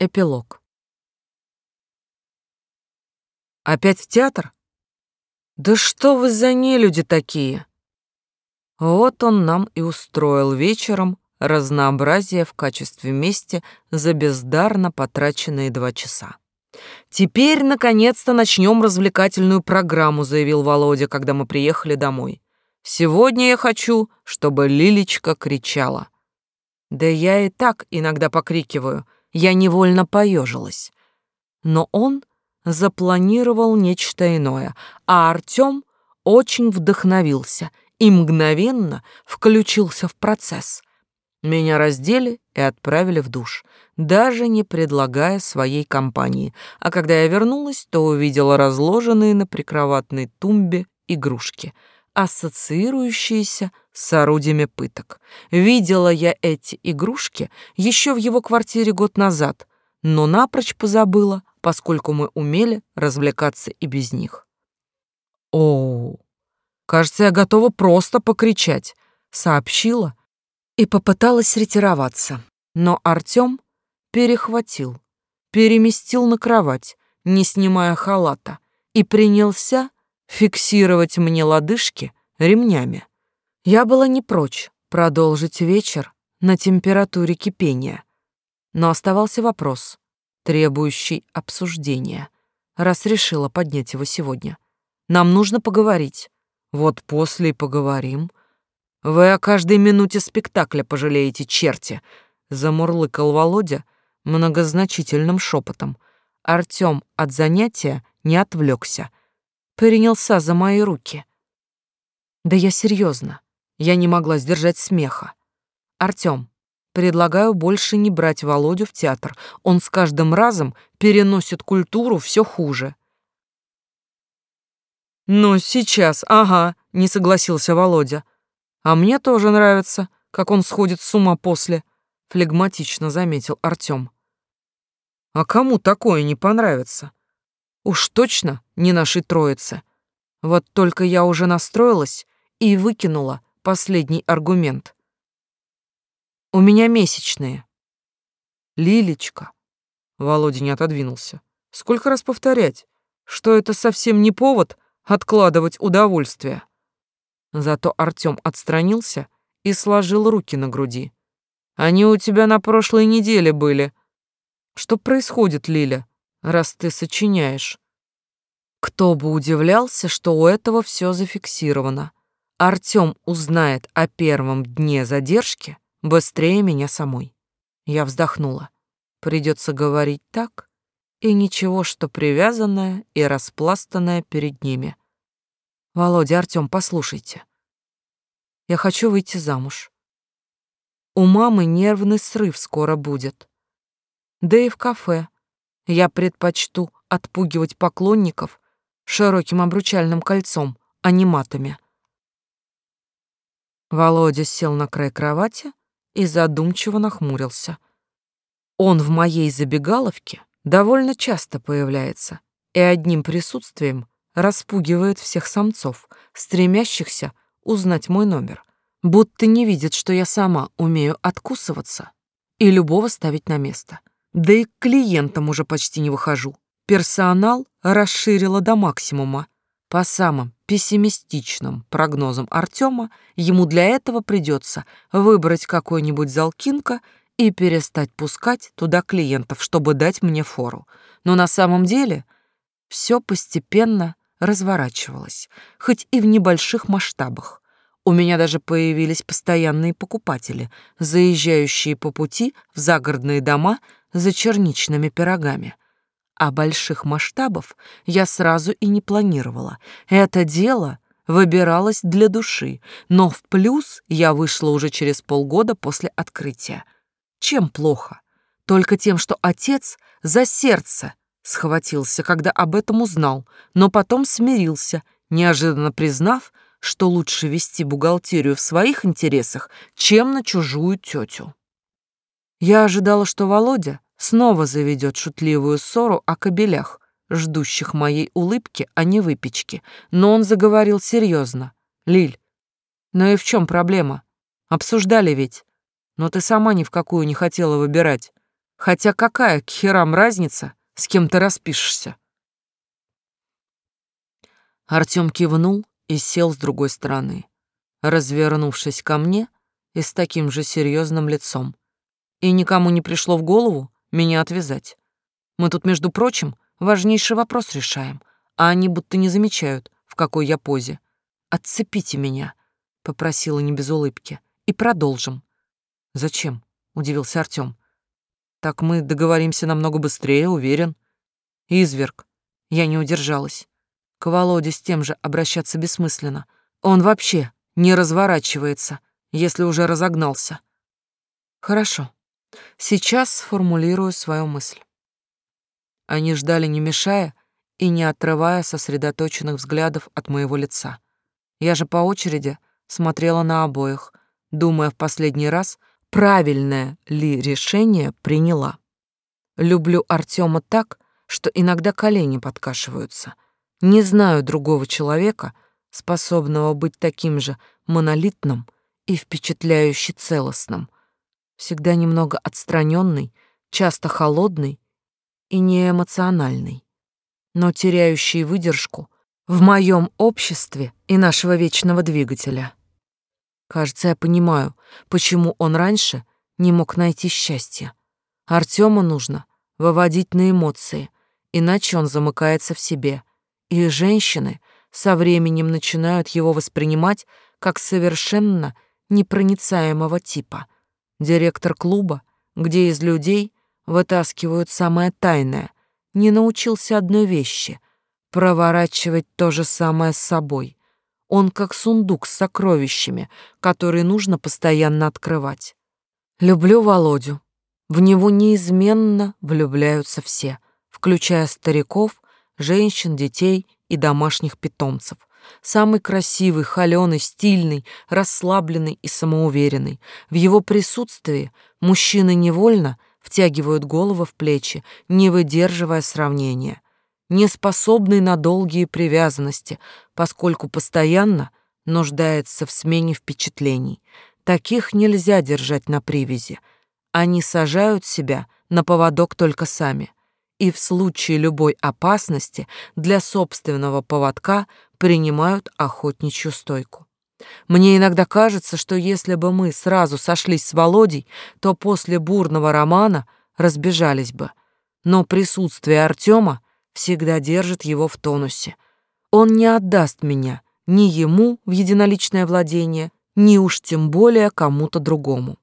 Эпилог. Опять в театр? Да что вы за нелюди такие? Вот он нам и устроил вечером разнообразие в качестве мести за бездарно потраченные два часа. «Теперь, наконец-то, начнем развлекательную программу», — заявил Володя, когда мы приехали домой. «Сегодня я хочу, чтобы Лилечка кричала». Да я и так иногда покрикиваю, я невольно поежилась. Но он запланировал нечто иное, а Артём очень вдохновился и мгновенно включился в процесс. Меня раздели и отправили в душ, даже не предлагая своей компании, а когда я вернулась, то увидела разложенные на прикроватной тумбе игрушки, ассоциирующиеся с орудиями пыток. Видела я эти игрушки еще в его квартире год назад, но напрочь позабыла, поскольку мы умели развлекаться и без них. О, кажется, я готова просто покричать, сообщила и попыталась ретироваться. Но Артём перехватил, переместил на кровать, не снимая халата, и принялся фиксировать мне лодыжки ремнями. Я была не прочь продолжить вечер на температуре кипения, но оставался вопрос, требующий обсуждения, раз решила поднять его сегодня. Нам нужно поговорить. Вот после и поговорим. Вы о каждой минуте спектакля пожалеете, черти, замурлыкал Володя многозначительным шепотом. Артём от занятия не отвлекся, принялся за мои руки. Да я серьезно. Я не могла сдержать смеха. Артём, предлагаю больше не брать Володю в театр. Он с каждым разом переносит культуру все хуже. «Ну, сейчас, ага», — не согласился Володя. «А мне тоже нравится, как он сходит с ума после», — флегматично заметил Артём. «А кому такое не понравится? Уж точно не нашей троице. Вот только я уже настроилась и выкинула последний аргумент. У меня месячные. Лилечка. Володя не отодвинулся. Сколько раз повторять, что это совсем не повод откладывать удовольствие. Зато Артём отстранился и сложил руки на груди. Они у тебя на прошлой неделе были. Что происходит, Лиля, раз ты сочиняешь? Кто бы удивлялся, что у этого все зафиксировано. Артём узнает о первом дне задержки быстрее меня самой. Я вздохнула. Придется говорить так, и ничего, что привязанное и распластанное перед ними. Володя, Артём, послушайте. Я хочу выйти замуж. У мамы нервный срыв скоро будет. Да и в кафе я предпочту отпугивать поклонников широким обручальным кольцом, а не матами. Володя сел на край кровати и задумчиво нахмурился. Он в моей забегаловке довольно часто появляется и одним присутствием распугивает всех самцов, стремящихся узнать мой номер, будто не видит, что я сама умею откусываться и любого ставить на место. Да и к клиентам уже почти не выхожу. Персонал расширила до максимума, по самым пессимистичным прогнозам Артема, ему для этого придется выбрать какой-нибудь залкинка и перестать пускать туда клиентов, чтобы дать мне фору. Но на самом деле все постепенно разворачивалось, хоть и в небольших масштабах. У меня даже появились постоянные покупатели, заезжающие по пути в загородные дома за черничными пирогами — а больших масштабов я сразу и не планировала. Это дело выбиралось для души, но в плюс я вышла уже через полгода после открытия. Чем плохо? Только тем, что отец за сердце схватился, когда об этом узнал, но потом смирился, неожиданно признав, что лучше вести бухгалтерию в своих интересах, чем на чужую тетю. Я ожидала, что Володя снова заведет шутливую ссору о кобелях, ждущих моей улыбки, а не выпечки. Но он заговорил серьезно. «Лиль, ну и в чем проблема? Обсуждали ведь. Но ты сама ни в какую не хотела выбирать. Хотя какая к херам разница, с кем ты распишешься? Артём кивнул и сел с другой стороны, развернувшись ко мне и с таким же серьезным лицом. И никому не пришло в голову меня отвязать. Мы тут, между прочим, важнейший вопрос решаем, а они будто не замечают, в какой я позе. «Отцепите меня», — попросила не без улыбки, — «и продолжим». «Зачем?» — удивился Артём. «Так мы договоримся намного быстрее, уверен». «Изверг». Я не удержалась. К Володе с тем же обращаться бессмысленно. Он вообще не разворачивается, если уже разогнался. Хорошо. Сейчас сформулирую свою мысль. Они ждали, не мешая и не отрывая сосредоточенных взглядов от моего лица. Я же по очереди смотрела на обоих, думая в последний раз, правильное ли решение приняла. Люблю Артема так, что иногда колени подкашиваются. Не знаю другого человека, способного быть таким же монолитным и впечатляюще целостным. Всегда немного отстраненный, часто холодный и неэмоциональный, но теряющий выдержку в моем обществе и нашего вечного двигателя. Кажется, я понимаю, почему он раньше не мог найти счастья. Артему нужно выводить на эмоции, иначе он замыкается в себе, и женщины со временем начинают его воспринимать как совершенно непроницаемого типа. Директор клуба, где из людей вытаскивают самое тайное, не научился одной вещи — проворачивать то же самое с собой. Он как сундук с сокровищами, который нужно постоянно открывать. Люблю Володю. В него неизменно влюбляются все, включая стариков, женщин, детей и домашних питомцев. Самый красивый, холёный, стильный, расслабленный и самоуверенный. В его присутствии мужчины невольно втягивают головы в плечи, не выдерживая сравнения не способный на долгие привязанности, поскольку постоянно нуждается в смене впечатлений. Таких нельзя держать на привязи. Они сажают себя на поводок только сами. И в случае любой опасности для собственного поводка принимают охотничью стойку. Мне иногда кажется, что если бы мы сразу сошлись с Володей, то после бурного романа разбежались бы. Но присутствие Артема всегда держит его в тонусе. Он не отдаст меня ни ему в единоличное владение, ни уж тем более кому-то другому.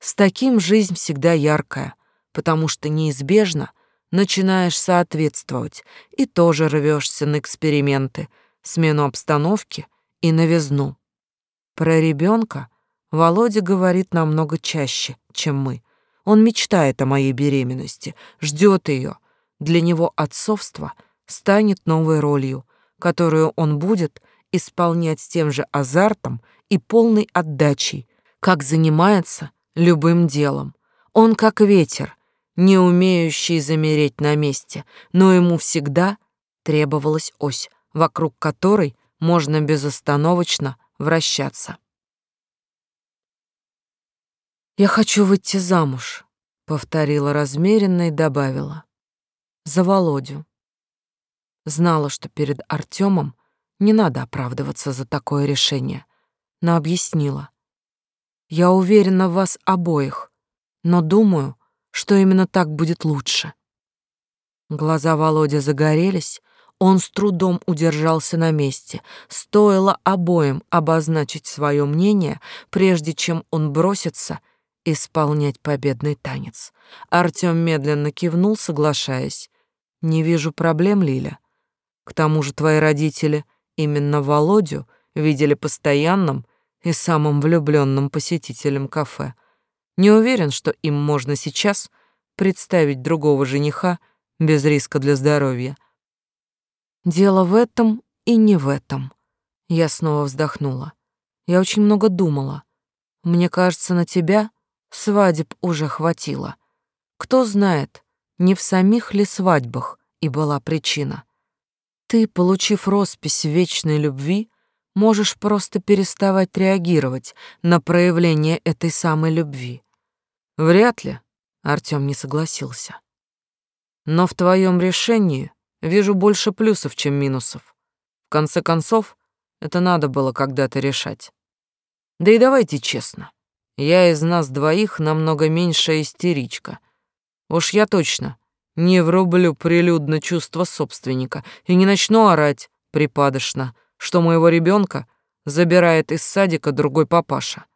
С таким жизнь всегда яркая, потому что неизбежно начинаешь соответствовать и тоже рвешься на эксперименты, смену обстановки и новизну. Про ребенка Володя говорит намного чаще, чем мы. Он мечтает о моей беременности, ждет ее, для него отцовство станет новой ролью, которую он будет исполнять с тем же азартом и полной отдачей, как занимается любым делом. Он как ветер, не умеющий замереть на месте, но ему всегда требовалась ось, вокруг которой можно безостановочно вращаться. «Я хочу выйти замуж», — повторила размеренно и добавила за Володю. Знала, что перед Артемом не надо оправдываться за такое решение, но объяснила. Я уверена в вас обоих, но думаю, что именно так будет лучше. Глаза Володя загорелись, он с трудом удержался на месте. Стоило обоим обозначить свое мнение, прежде чем он бросится исполнять победный танец. Артём медленно кивнул, соглашаясь, не вижу проблем, Лиля. К тому же твои родители именно Володю видели постоянным и самым влюбленным посетителем кафе. Не уверен, что им можно сейчас представить другого жениха без риска для здоровья. Дело в этом и не в этом. Я снова вздохнула. Я очень много думала. Мне кажется, на тебя свадеб уже хватило. Кто знает, не в самих ли свадьбах и была причина. Ты, получив роспись вечной любви, можешь просто переставать реагировать на проявление этой самой любви. Вряд ли Артём не согласился. Но в твоем решении вижу больше плюсов, чем минусов. В конце концов, это надо было когда-то решать. Да и давайте честно. Я из нас двоих намного меньшая истеричка. Уж я точно не врублю прилюдно чувство собственника и не начну орать припадочно, что моего ребенка забирает из садика другой папаша.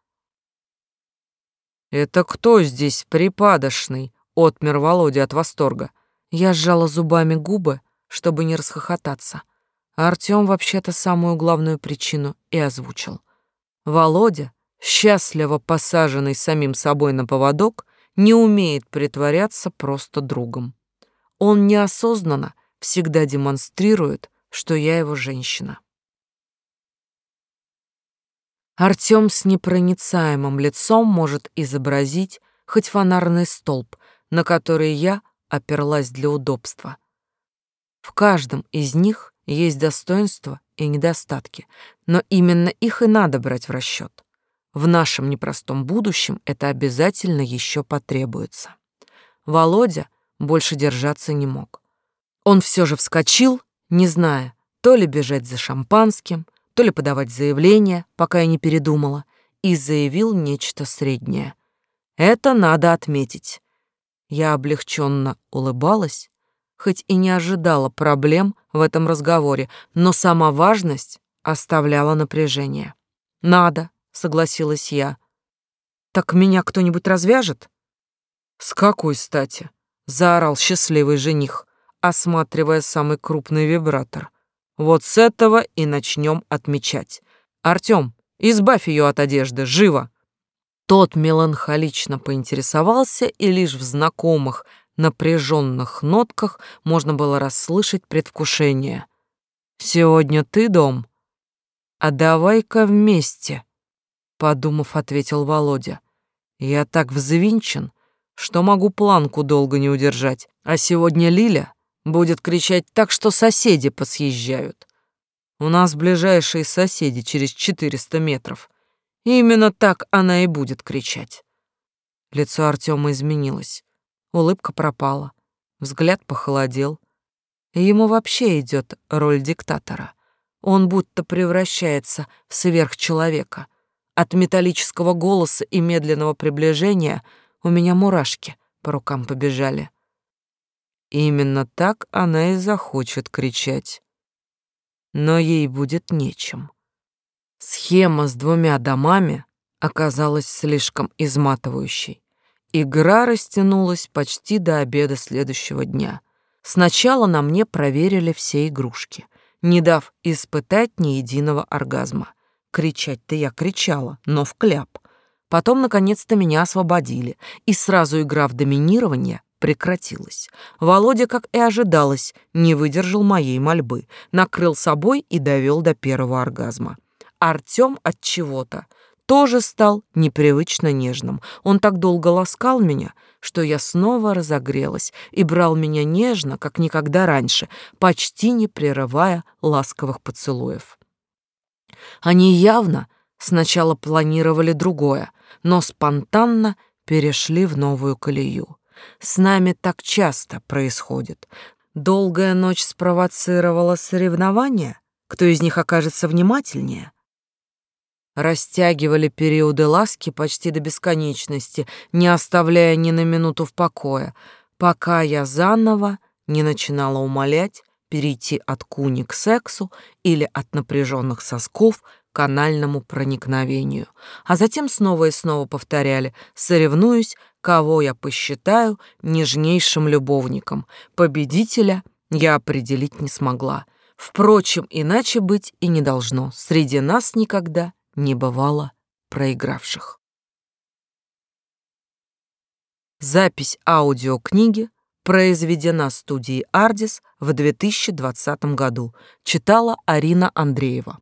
«Это кто здесь припадочный?» — отмер Володя от восторга. Я сжала зубами губы, чтобы не расхохотаться. Артём вообще-то самую главную причину и озвучил. Володя, счастливо посаженный самим собой на поводок, не умеет притворяться просто другом. Он неосознанно всегда демонстрирует, что я его женщина. Артём с непроницаемым лицом может изобразить хоть фонарный столб, на который я оперлась для удобства. В каждом из них есть достоинства и недостатки, но именно их и надо брать в расчет. В нашем непростом будущем это обязательно еще потребуется. Володя больше держаться не мог. Он все же вскочил, не зная, то ли бежать за шампанским, то ли подавать заявление, пока я не передумала, и заявил нечто среднее. Это надо отметить. Я облегченно улыбалась, хоть и не ожидала проблем в этом разговоре, но сама важность оставляла напряжение. «Надо», — согласилась я. «Так меня кто-нибудь развяжет?» «С какой стати?» — заорал счастливый жених, осматривая самый крупный вибратор. «Вот с этого и начнем отмечать. Артём, избавь ее от одежды, живо!» Тот меланхолично поинтересовался, и лишь в знакомых, напряженных нотках можно было расслышать предвкушение. «Сегодня ты дом, а давай-ка вместе», — подумав, ответил Володя. «Я так взвинчен, что могу планку долго не удержать, а сегодня Лиля будет кричать так, что соседи посъезжают. У нас ближайшие соседи через четыреста метров». Именно так она и будет кричать. Лицо Артема изменилось. Улыбка пропала. Взгляд похолодел. Ему вообще идет роль диктатора. Он будто превращается в сверхчеловека. От металлического голоса и медленного приближения у меня мурашки по рукам побежали. Именно так она и захочет кричать. Но ей будет нечем. Схема с двумя домами оказалась слишком изматывающей. Игра растянулась почти до обеда следующего дня. Сначала на мне проверили все игрушки, не дав испытать ни единого оргазма. Кричать-то я кричала, но в кляп. Потом, наконец-то, меня освободили, и сразу игра в доминирование прекратилась. Володя, как и ожидалось, не выдержал моей мольбы, накрыл собой и довел до первого оргазма. Артём от чего-то тоже стал непривычно нежным. Он так долго ласкал меня, что я снова разогрелась и брал меня нежно, как никогда раньше, почти не прерывая ласковых поцелуев. Они явно сначала планировали другое, но спонтанно перешли в новую колею. С нами так часто происходит. Долгая ночь спровоцировала соревнования, кто из них окажется внимательнее — растягивали периоды ласки почти до бесконечности, не оставляя ни на минуту в покое, пока я заново не начинала умолять перейти от куни к сексу или от напряженных сосков к анальному проникновению. А затем снова и снова повторяли, соревнуюсь, кого я посчитаю нежнейшим любовником. Победителя я определить не смогла. Впрочем, иначе быть и не должно. Среди нас никогда не бывало проигравших. Запись аудиокниги произведена студией «Ардис» в 2020 году. Читала Арина Андреева.